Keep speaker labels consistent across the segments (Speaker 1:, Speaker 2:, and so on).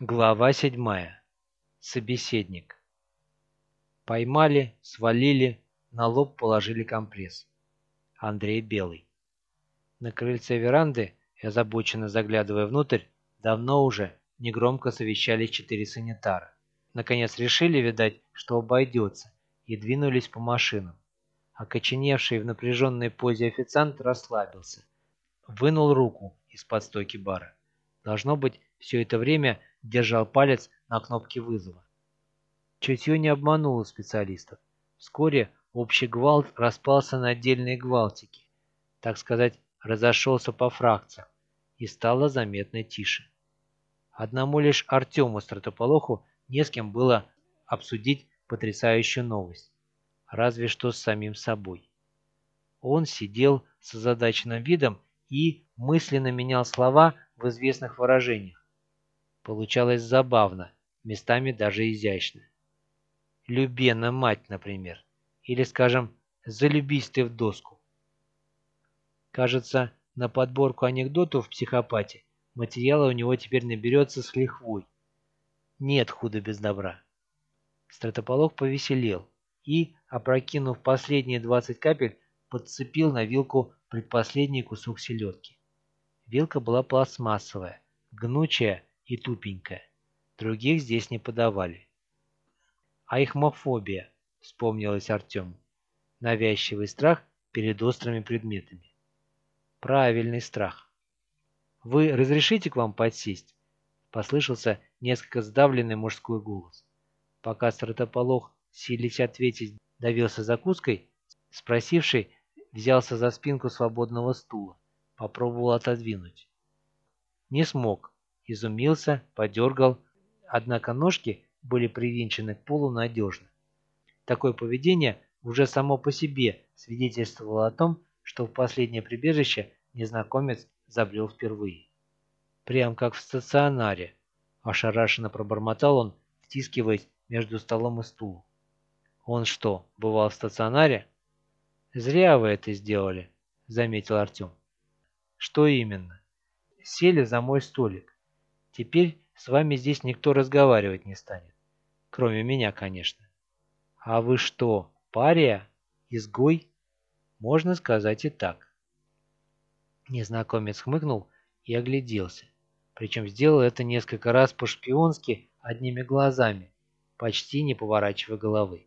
Speaker 1: Глава седьмая. Собеседник. Поймали, свалили, на лоб положили компресс. Андрей Белый. На крыльце веранды, озабоченно заглядывая внутрь, давно уже негромко совещались четыре санитара. Наконец решили, видать, что обойдется, и двинулись по машинам. Окоченевший в напряженной позе официант расслабился. Вынул руку из-под стойки бара. Должно быть, все это время держал палец на кнопке вызова. Чутье не обмануло специалистов. Вскоре общий гвалт распался на отдельные гвалтики, так сказать, разошелся по фракциям, и стало заметно тише. Одному лишь Артему Стратополоху не с кем было обсудить потрясающую новость, разве что с самим собой. Он сидел с озадаченным видом и мысленно менял слова в известных выражениях. Получалось забавно, местами даже изящно. «Любена мать», например. Или, скажем, «залюбись ты в доску». Кажется, на подборку анекдотов в психопате материала у него теперь наберется с лихвой. Нет худа без добра. Стратополог повеселел и, опрокинув последние 20 капель, подцепил на вилку предпоследний кусок селедки. Вилка была пластмассовая, гнучая и тупенькая. Других здесь не подавали. Айхмофобия, вспомнилось Артему. Навязчивый страх перед острыми предметами. Правильный страх. «Вы разрешите к вам подсесть?» Послышался несколько сдавленный мужской голос. Пока стратополох, сились ответить, давился закуской, спросивший взялся за спинку свободного стула, попробовал отодвинуть. Не смог, изумился, подергал, однако ножки были привинчены к полу надежно. Такое поведение уже само по себе свидетельствовало о том, что в последнее прибежище незнакомец забрел впервые. Прям как в стационаре, ошарашенно пробормотал он, втискиваясь между столом и стулом. Он что, бывал в стационаре? Зря вы это сделали, заметил Артем. Что именно? Сели за мой столик. Теперь с вами здесь никто разговаривать не станет. Кроме меня, конечно. А вы что, пария? Изгой? Можно сказать и так. Незнакомец хмыкнул и огляделся. Причем сделал это несколько раз по-шпионски одними глазами, почти не поворачивая головы.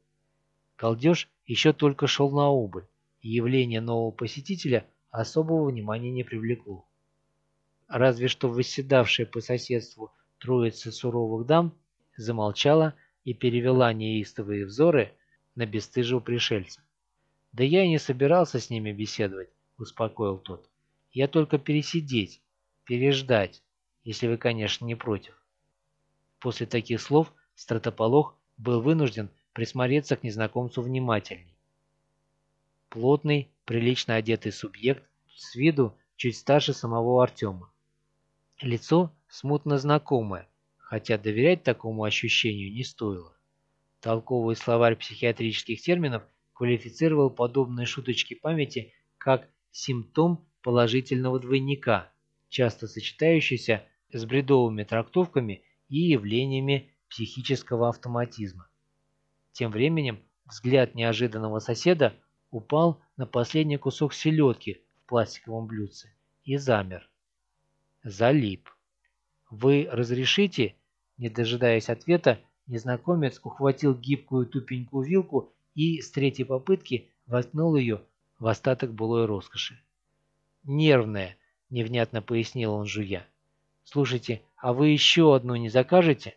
Speaker 1: Колдеж еще только шел на убыль, и явление нового посетителя особого внимания не привлекло разве что восседавшая по соседству троица суровых дам замолчала и перевела неистовые взоры на бесстыжего пришельца. «Да я и не собирался с ними беседовать», — успокоил тот. «Я только пересидеть, переждать, если вы, конечно, не против». После таких слов стратополох был вынужден присмотреться к незнакомцу внимательней. Плотный, прилично одетый субъект, с виду чуть старше самого Артема. Лицо смутно знакомое, хотя доверять такому ощущению не стоило. Толковый словарь психиатрических терминов квалифицировал подобные шуточки памяти как симптом положительного двойника, часто сочетающийся с бредовыми трактовками и явлениями психического автоматизма. Тем временем взгляд неожиданного соседа упал на последний кусок селедки в пластиковом блюдце и замер залип. «Вы разрешите?» Не дожидаясь ответа, незнакомец ухватил гибкую тупенькую вилку и с третьей попытки воткнул ее в остаток былой роскоши. «Нервная», — невнятно пояснил он жуя. «Слушайте, а вы еще одну не закажете?»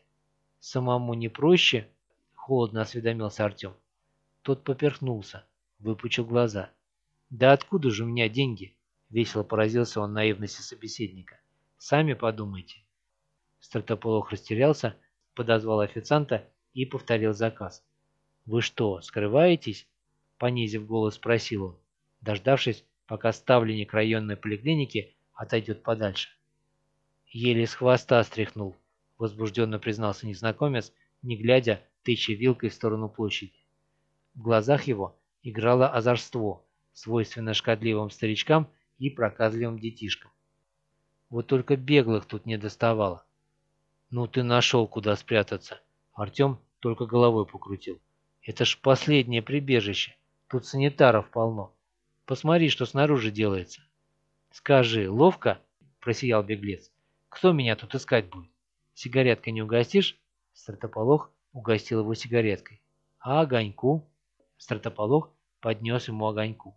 Speaker 1: «Самому не проще?» — холодно осведомился Артем. Тот поперхнулся, выпучил глаза. «Да откуда же у меня деньги?» — весело поразился он наивности собеседника. Сами подумайте. Стратополох растерялся, подозвал официанта и повторил заказ. «Вы что, скрываетесь?» Понизив голос, спросил он, дождавшись, пока ставленник районной поликлиники отойдет подальше. Еле с хвоста стряхнул, возбужденно признался незнакомец, не глядя, тыча вилкой в сторону площади. В глазах его играло озорство, свойственно шкодливым старичкам и проказливым детишкам. Вот только беглых тут не доставало. «Ну ты нашел, куда спрятаться!» Артем только головой покрутил. «Это ж последнее прибежище. Тут санитаров полно. Посмотри, что снаружи делается». «Скажи, ловко?» – просиял беглец. «Кто меня тут искать будет? Сигареткой не угостишь?» Стратополох угостил его сигареткой. «А огоньку?» Стратополох поднес ему огоньку.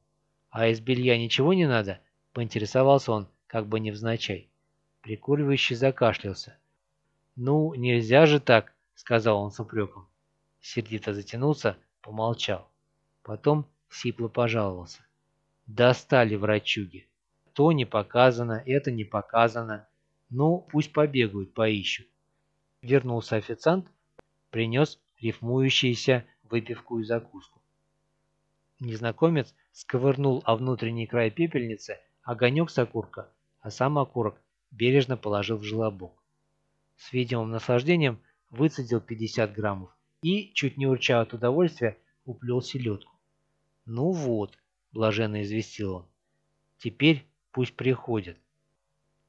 Speaker 1: «А из белья ничего не надо?» – поинтересовался он, как бы невзначай. Прикуривающий закашлялся. «Ну, нельзя же так», — сказал он с упреком. Сердито затянулся, помолчал. Потом сипло пожаловался. «Достали врачуги. То не показано, это не показано. Ну, пусть побегают, поищут». Вернулся официант, принес рифмующуюся выпивку и закуску. Незнакомец сковырнул о внутренний край пепельницы огонек с окурка, а сам окурок бережно положил в желобок с видимым наслаждением выцедил 50 граммов и, чуть не урча от удовольствия, уплел селедку. «Ну вот», — блаженно известил он, — «теперь пусть приходят».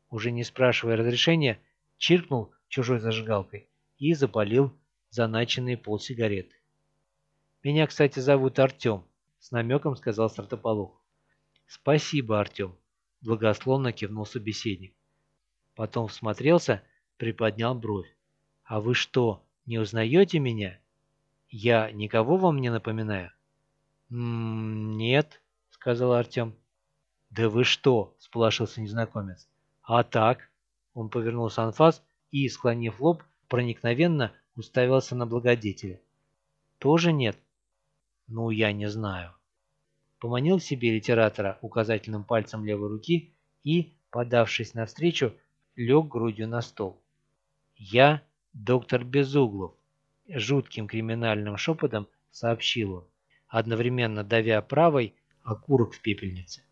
Speaker 1: Уже не спрашивая разрешения, чиркнул чужой зажигалкой и запалил заначенные полсигареты. «Меня, кстати, зовут Артем», — с намеком сказал Стартополох. «Спасибо, Артем», — благословно кивнул собеседник. Потом всмотрелся приподнял бровь. «А вы что, не узнаете меня? Я никого вам не напоминаю?» «М -м, «Нет», — сказал Артем. «Да вы что?» — сполошился незнакомец. «А так?» — он повернулся анфас и, склонив лоб, проникновенно уставился на благодетеля. «Тоже нет?» «Ну, я не знаю». Поманил себе литератора указательным пальцем левой руки и, подавшись навстречу, лег грудью на стол. «Я доктор Безуглов», — жутким криминальным шепотом сообщил он, одновременно давя правой окурок в пепельнице.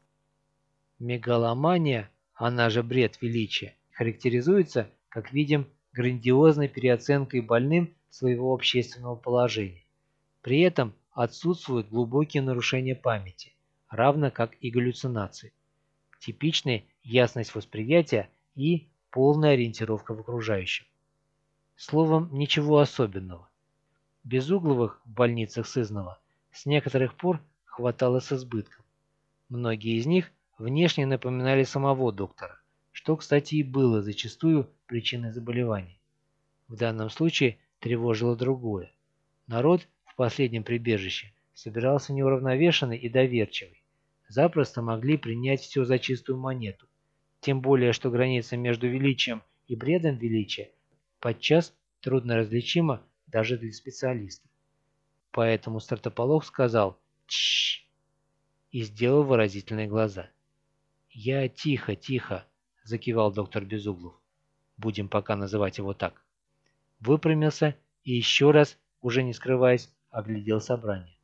Speaker 1: Мегаломания, она же бред величия, характеризуется, как видим, грандиозной переоценкой больным своего общественного положения. При этом отсутствуют глубокие нарушения памяти, равно как и галлюцинации. Типичная ясность восприятия и полная ориентировка в окружающем. Словом, ничего особенного. Безугловых в больницах Сызнова с некоторых пор хватало с избытком. Многие из них внешне напоминали самого доктора, что, кстати, и было зачастую причиной заболеваний. В данном случае тревожило другое. Народ в последнем прибежище собирался неуравновешенный и доверчивый. Запросто могли принять все за чистую монету. Тем более, что граница между величием и бредом величия подчас трудно различимо даже для специалиста. Поэтому стартополох сказал «Тш!» и сделал выразительные глаза. «Я тихо, тихо», — закивал доктор Безуглов. Будем пока называть его так. Выпрямился и еще раз, уже не скрываясь, оглядел собрание.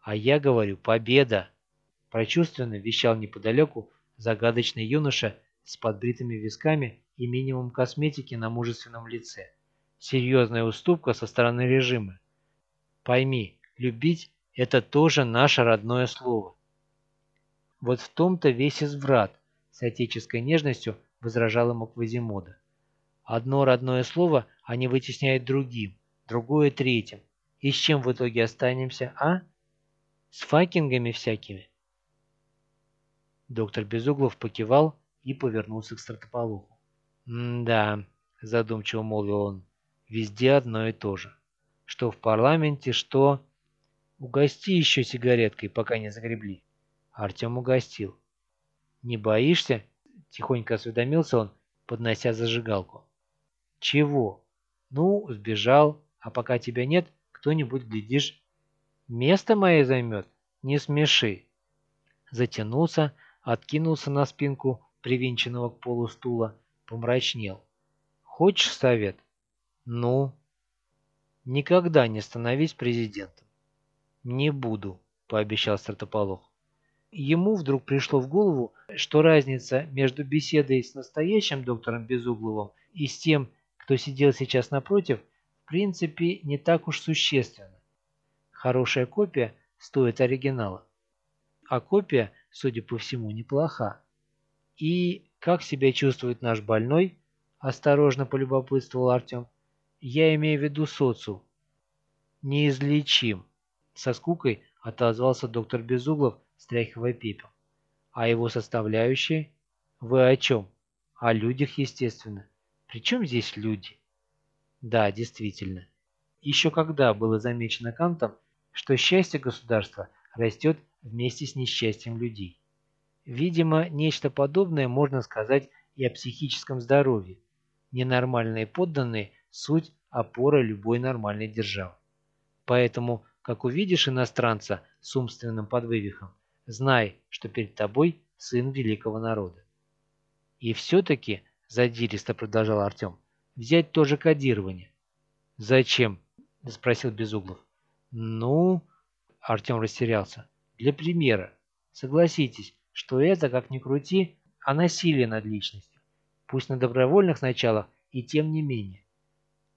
Speaker 1: «А я говорю, победа!» Прочувственно вещал неподалеку загадочный юноша с подбритыми висками и минимум косметики на мужественном лице. Серьезная уступка со стороны режима. Пойми, любить – это тоже наше родное слово. Вот в том-то весь изврат, с отеческой нежностью возражал ему Квазимода. Одно родное слово они вытесняют другим, другое третьим. И с чем в итоге останемся, а? С факингами всякими. Доктор Безуглов покивал и повернулся к стратополуху. «Да», — задумчиво молвил он, — «везде одно и то же. Что в парламенте, что...» «Угости еще сигареткой, пока не загребли». Артем угостил. «Не боишься?» — тихонько осведомился он, поднося зажигалку. «Чего?» «Ну, сбежал, а пока тебя нет, кто-нибудь, глядишь, место мое займет? Не смеши!» Затянулся, откинулся на спинку привинченного к полу стула, помрачнел. «Хочешь совет?» «Ну?» «Никогда не становись президентом». «Не буду», — пообещал Стратополох. Ему вдруг пришло в голову, что разница между беседой с настоящим доктором Безугловым и с тем, кто сидел сейчас напротив, принципе не так уж существенна. Хорошая копия стоит оригинала. А копия, судя по всему, неплоха. И как себя чувствует наш больной? Осторожно полюбопытствовал Артем. Я имею в виду социум. Неизлечим. Со скукой отозвался доктор Безуглов, стряхивая пепел. А его составляющие? Вы о чем? О людях, естественно. Причем здесь люди? Да, действительно. Еще когда было замечено Кантом, что счастье государства растет вместе с несчастьем людей. Видимо, нечто подобное можно сказать и о психическом здоровье. Ненормальные подданные – суть опора любой нормальной державы. Поэтому, как увидишь иностранца с умственным подвывихом, знай, что перед тобой сын великого народа. И все-таки, задиристо продолжал Артем, взять тоже кодирование. Зачем? Спросил Безуглов. Ну, Артем растерялся. Для примера. Согласитесь, что это, как ни крути, а насилие над личностью. Пусть на добровольных началах и тем не менее.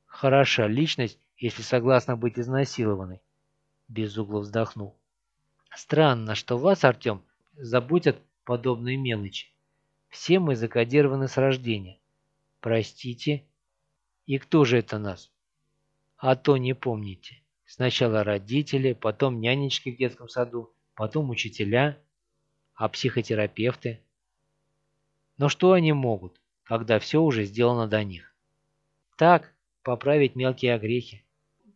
Speaker 1: Хороша личность, если согласна быть изнасилованной. Безуглов вздохнул. Странно, что вас, Артем, заботят подобные мелочи. Все мы закодированы с рождения. Простите. И кто же это нас? А то не помните. Сначала родители, потом нянечки в детском саду, потом учителя, а психотерапевты. Но что они могут, когда все уже сделано до них? Так, поправить мелкие огрехи.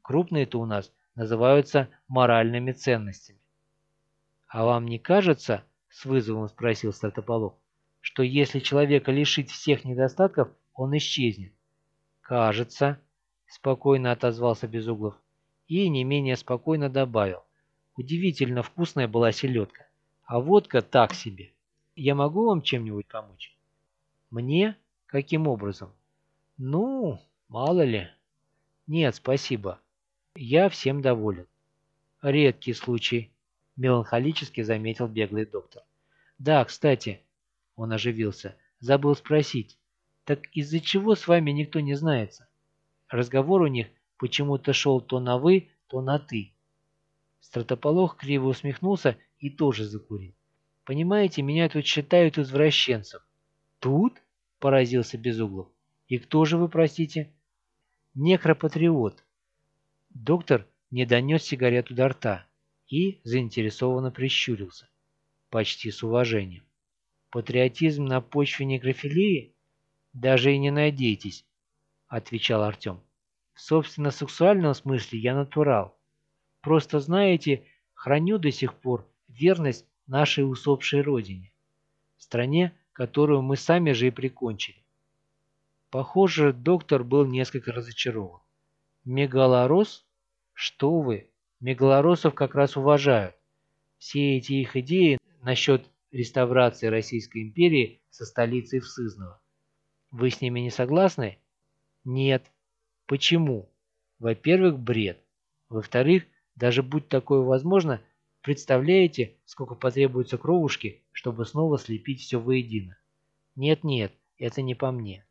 Speaker 1: Крупные-то у нас называются моральными ценностями. А вам не кажется, с вызовом спросил Стратополов, что если человека лишить всех недостатков, он исчезнет? Кажется, спокойно отозвался Безуглов и не менее спокойно добавил. Удивительно вкусная была селедка, а водка так себе. Я могу вам чем-нибудь помочь? Мне? Каким образом? Ну, мало ли. Нет, спасибо. Я всем доволен. Редкий случай, меланхолически заметил беглый доктор. Да, кстати, он оживился, забыл спросить. Так из-за чего с вами никто не знается? Разговор у них почему-то шел то на «вы», то на «ты». Стратополох криво усмехнулся и тоже закурил. «Понимаете, меня тут считают извращенцем». «Тут?» – поразился Безуглов. «И кто же вы, простите?» «Некропатриот». Доктор не донес сигарету до рта и заинтересованно прищурился, почти с уважением. «Патриотизм на почве некрофилии? Даже и не надейтесь», – отвечал Артем. В собственно сексуальном смысле я натурал. Просто, знаете, храню до сих пор верность нашей усопшей родине. Стране, которую мы сами же и прикончили. Похоже, доктор был несколько разочарован. Мегалорос? Что вы, мегалоросов как раз уважают. Все эти их идеи насчет реставрации Российской империи со столицей в Сызново. Вы с ними не согласны? Нет. Почему? Во-первых, бред. Во-вторых, даже будь такое возможно, представляете, сколько потребуется кровушки, чтобы снова слепить все воедино? Нет-нет, это не по мне.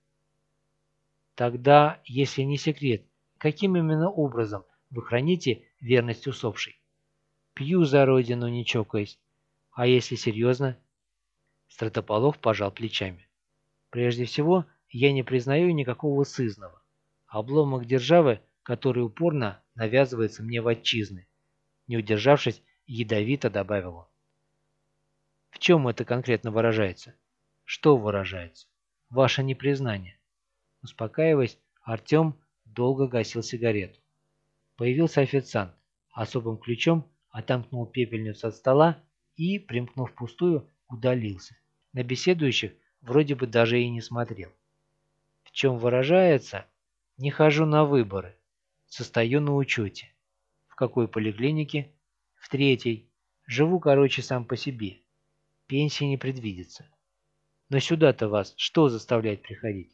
Speaker 1: Тогда, если не секрет, каким именно образом вы храните верность усопшей? Пью за родину, не чокаясь. А если серьезно? Стратополов пожал плечами. Прежде всего, я не признаю никакого сызного обломок державы, который упорно навязывается мне в отчизны. Не удержавшись, ядовито добавил он. В чем это конкретно выражается? Что выражается? Ваше непризнание. Успокаиваясь, Артем долго гасил сигарету. Появился официант, особым ключом отомкнул пепельницу от стола и, примкнув пустую, удалился. На беседующих вроде бы даже и не смотрел. В чем выражается, не хожу на выборы. Состою на учете. В какой поликлинике? В третьей. Живу, короче, сам по себе. Пенсии не предвидится. Но сюда-то вас что заставляет приходить?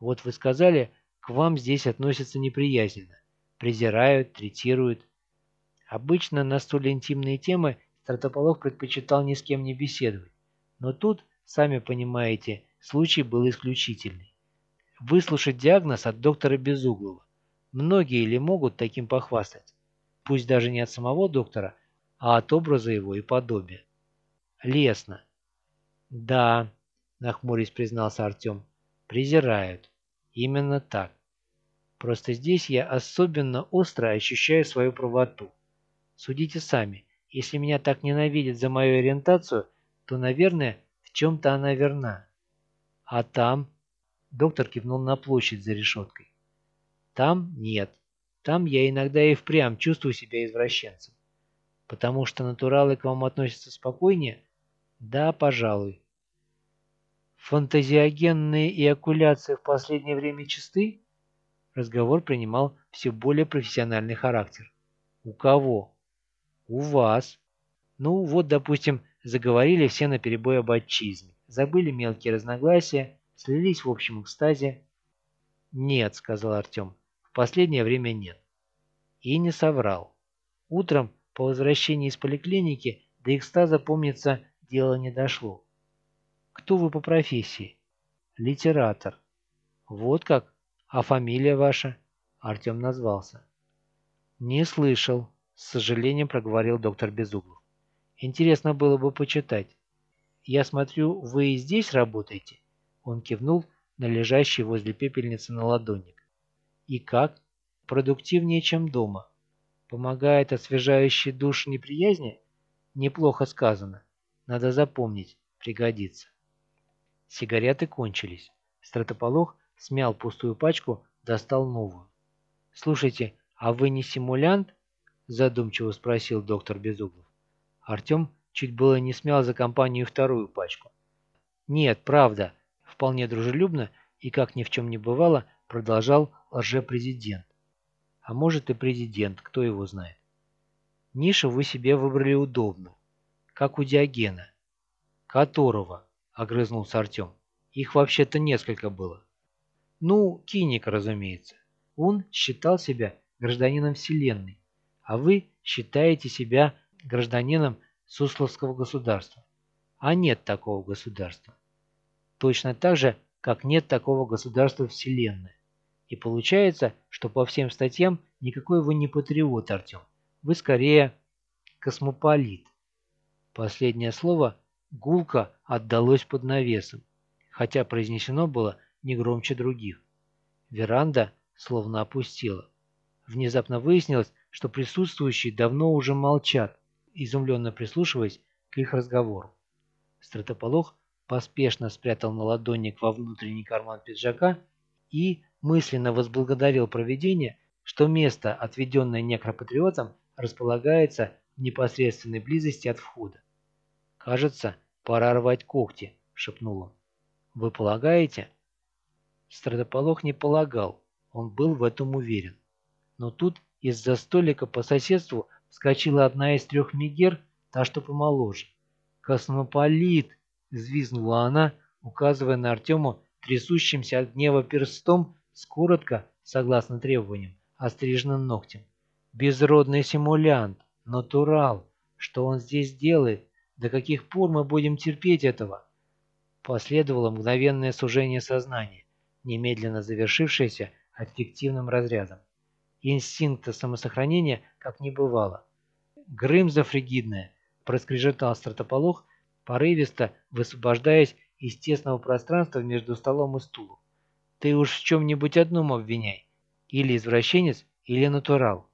Speaker 1: Вот вы сказали, к вам здесь относятся неприязненно. Презирают, третируют. Обычно на столь интимные темы Стратополох предпочитал ни с кем не беседовать. Но тут, сами понимаете, случай был исключительный выслушать диагноз от доктора Безуглова. Многие ли могут таким похвастать? Пусть даже не от самого доктора, а от образа его и подобия. Лесно. Да, нахмурясь признался Артем, презирают. Именно так. Просто здесь я особенно остро ощущаю свою правоту. Судите сами, если меня так ненавидят за мою ориентацию, то, наверное, в чем-то она верна. А там? Доктор кивнул на площадь за решеткой. Там нет. Там я иногда и впрямь чувствую себя извращенцем. Потому что натуралы к вам относятся спокойнее? Да, пожалуй. Фантазиогенные эякуляции в последнее время чисты? Разговор принимал все более профессиональный характер. У кого? У вас. Ну, вот, допустим, заговорили все наперебой об отчизме, забыли мелкие разногласия, слились в общем экстазе. «Нет», — сказал Артем, — «в последнее время нет». И не соврал. Утром, по возвращении из поликлиники, до экстаза, помнится, дело не дошло. «Кто вы по профессии?» «Литератор». «Вот как? А фамилия ваша?» Артем назвался. «Не слышал», — с сожалением проговорил доктор Безуглов. «Интересно было бы почитать. Я смотрю, вы и здесь работаете?» Он кивнул на лежащий возле пепельницы на ладонник. «И как? Продуктивнее, чем дома. Помогает освежающий душ неприязни? Неплохо сказано. Надо запомнить, пригодится». Сигареты кончились. Стратополох смял пустую пачку, достал новую. «Слушайте, а вы не симулянт?» – задумчиво спросил доктор Безуглов. Артем чуть было не смял за компанию вторую пачку. «Нет, правда», – вполне дружелюбно и, как ни в чем не бывало, продолжал лже-президент. А может и президент, кто его знает. Нишу вы себе выбрали удобно, как у Диогена. Которого, огрызнулся Артем. Их вообще-то несколько было. Ну, Киник, разумеется. Он считал себя гражданином Вселенной, а вы считаете себя гражданином Сусловского государства. А нет такого государства. Точно так же, как нет такого государства Вселенная. И получается, что по всем статьям никакой вы не патриот, Артем. Вы скорее космополит. Последнее слово гулко отдалось под навесом, хотя произнесено было не громче других. Веранда словно опустела. Внезапно выяснилось, что присутствующие давно уже молчат, изумленно прислушиваясь к их разговору. Стратополох поспешно спрятал наладонник во внутренний карман пиджака и мысленно возблагодарил проведение, что место, отведенное некропатриотам, располагается в непосредственной близости от входа. «Кажется, пора рвать когти», — шепнул он. «Вы полагаете?» Стратополох не полагал, он был в этом уверен. Но тут из-за столика по соседству вскочила одна из трех мегер, та, что помоложе. «Космополит!» — взвизгнула она, указывая на Артему трясущимся от гнева перстом с коротко, согласно требованиям, остриженным ногтем. «Безродный симулянт! Натурал! Что он здесь делает? До каких пор мы будем терпеть этого?» Последовало мгновенное сужение сознания, немедленно завершившееся аффективным разрядом. Инстинкта самосохранения как не бывало. «Грымза фригидная!» – проскрежетал стратополох, порывисто высвобождаясь из тесного пространства между столом и стулом. «Ты уж в чем-нибудь одном обвиняй. Или извращенец, или натурал».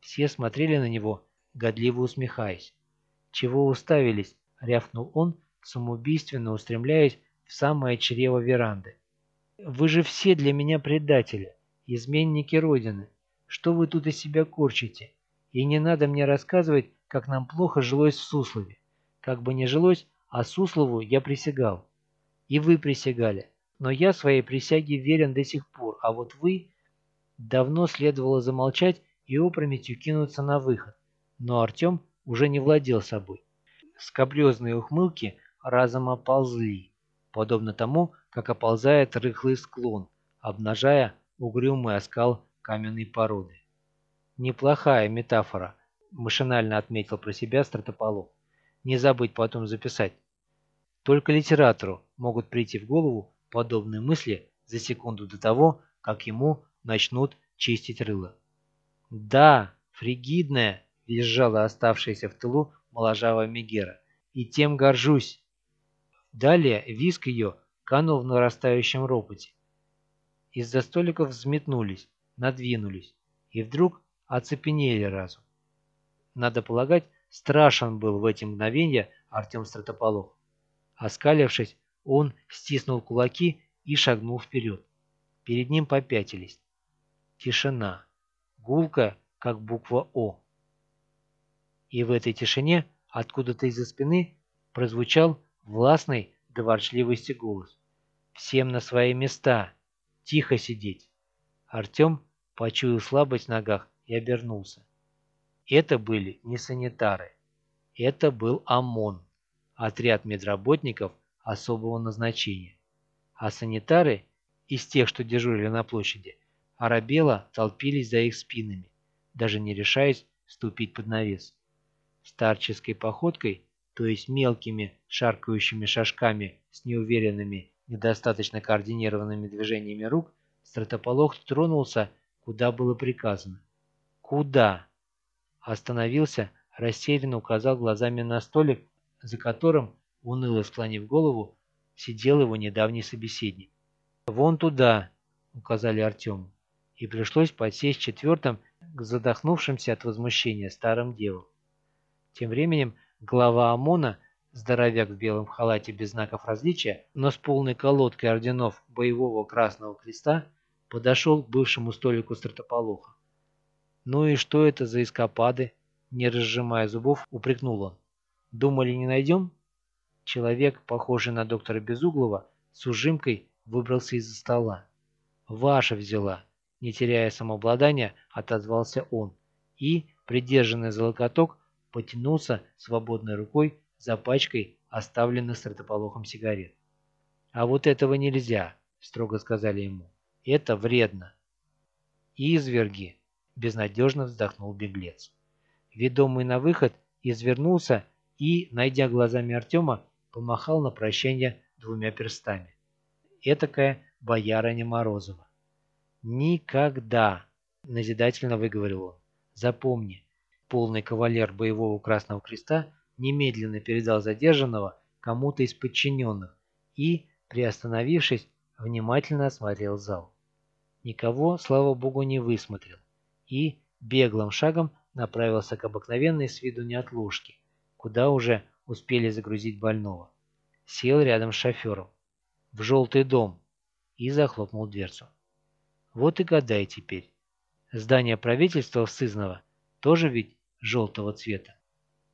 Speaker 1: Все смотрели на него, годливо усмехаясь. «Чего уставились?» – рявкнул он, самоубийственно устремляясь в самое чрево веранды. «Вы же все для меня предатели, изменники Родины. Что вы тут из себя корчите? И не надо мне рассказывать, как нам плохо жилось в Суслове. Как бы не жилось, а Суслову я присягал. И вы присягали. Но я своей присяге верен до сих пор, а вот вы... Давно следовало замолчать и опрометью кинуться на выход. Но Артем уже не владел собой. Скобрезные ухмылки разом оползли, подобно тому, как оползает рыхлый склон, обнажая угрюмый оскал каменной породы. Неплохая метафора, машинально отметил про себя стратополог. Не забыть потом записать. Только литератору могут прийти в голову подобные мысли за секунду до того, как ему начнут чистить рыло. «Да, фригидная!» – визжала оставшаяся в тылу моложавая Мегера. «И тем горжусь!» Далее виск ее канул в нарастающем ропоте. из-за столиков взметнулись, надвинулись и вдруг оцепенели разум. Надо полагать, страшен был в эти мгновения Артем Стратополох. Оскалившись, он стиснул кулаки и шагнул вперед. Перед ним попятились. Тишина. Гулка, как буква «О». И в этой тишине откуда-то из-за спины прозвучал властный до ворчливости голос. «Всем на свои места! Тихо сидеть!» Артем почуял слабость в ногах и обернулся. Это были не санитары. Это был ОМОН, отряд медработников особого назначения. А санитары из тех, что дежурили на площади, оробело толпились за их спинами, даже не решаясь ступить под навес. Старческой походкой, то есть мелкими шаркающими шажками с неуверенными, недостаточно координированными движениями рук, стратополох тронулся, куда было приказано. Куда? Остановился, растерянно указал глазами на столик, за которым, уныло склонив голову, сидел его недавний собеседник. «Вон туда», — указали Артему, и пришлось подсесть четвертым к задохнувшимся от возмущения старым девам. Тем временем глава ОМОНа, здоровяк в белом халате без знаков различия, но с полной колодкой орденов боевого Красного Креста, подошел к бывшему столику стратополоха. «Ну и что это за эскапады?» Не разжимая зубов, упрекнул он. «Думали, не найдем?» Человек, похожий на доктора Безуглова, с ужимкой выбрался из-за стола. «Ваша взяла!» Не теряя самообладания, отозвался он и, придержанный за локоток, потянулся свободной рукой за пачкой оставленных стратополохом сигарет. «А вот этого нельзя», — строго сказали ему. «Это вредно». «Изверги!» — безнадежно вздохнул беглец. Ведомый на выход, извернулся и, найдя глазами Артема, помахал на прощание двумя перстами этакая боярыня Морозова. «Никогда!» – назидательно выговорил он. «Запомни, полный кавалер боевого Красного Креста немедленно передал задержанного кому-то из подчиненных и, приостановившись, внимательно осмотрел зал. Никого, слава богу, не высмотрел и беглым шагом направился к обыкновенной с виду неотложке, куда уже успели загрузить больного. Сел рядом с шофером в желтый дом и захлопнул дверцу. Вот и гадай теперь. Здание правительства в Сызново тоже ведь желтого цвета.